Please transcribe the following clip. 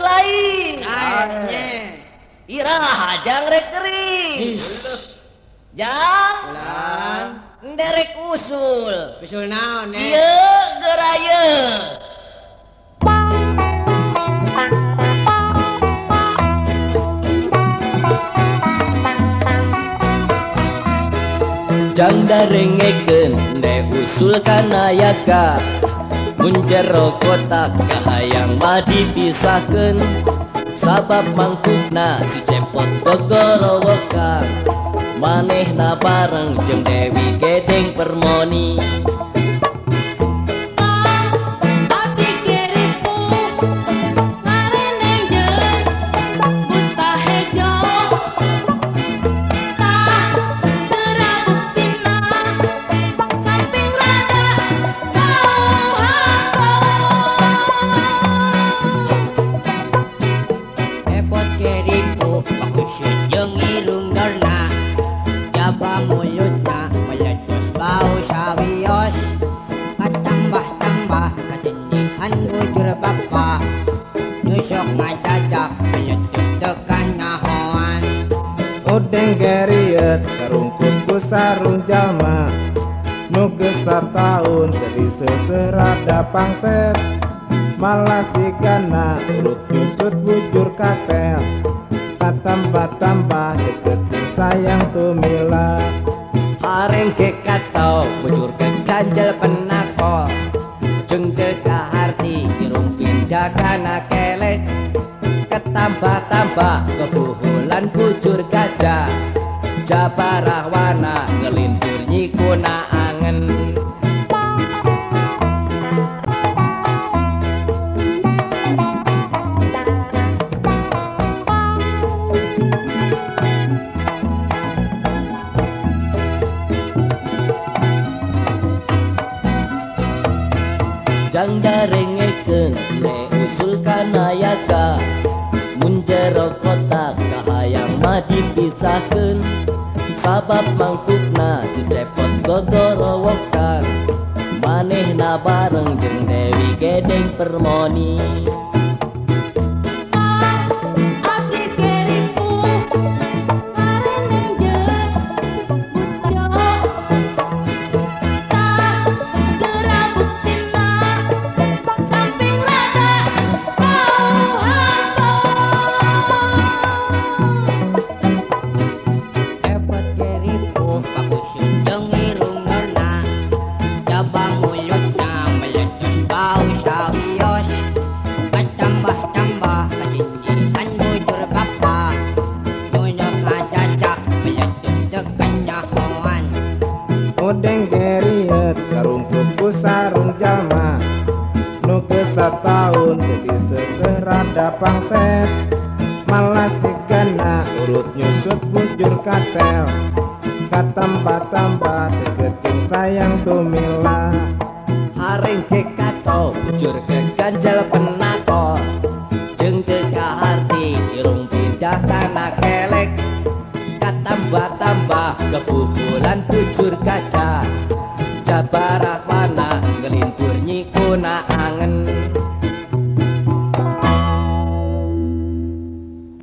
lain Irangrekering Janganderek usul. Usul naon eh? geraya. Jang darengeken de usul kanayaka Unjero kotak kahayang mah dipisahkan Sabab mangkukna si cepot pegorowokan Maneh na bareng jeng Dewi Gedeng Permoni. Bujur bapa Nusok ngajajak Meletus tekan nahoan Odeng geriet karungkut ku sarung jalma Nu gesar taun jadi seserada pangset Malah si gana urut nyusut bujur katel. Katambah-tambah deket sayang tumila Areng ke kacau bujur ke ganjel penakol kana kelek Ketambah-tambah kebuhulan bujur gajah. Jabarah wana ngelintur nyikuna Jang darengeken ne usul kanayaka Munjero kotak kahayang mah dipisahkeun Sabab mangkukna si cepot gogorowokan Manehna bareng jeung Dewi Gedeng Permoni jalma Nu gesar taun jadi seserada pangset Malah si gana urut nyusut bujur katel. Katambah-tambah deket sayang tumila Haring ke kacau bujur ke ganjel penakol Jeung teu kaharti irung pindah kana kelek. Katambah-tambah kebubulan bujur kaca. Jabarah ana gelintur nyikuna angen.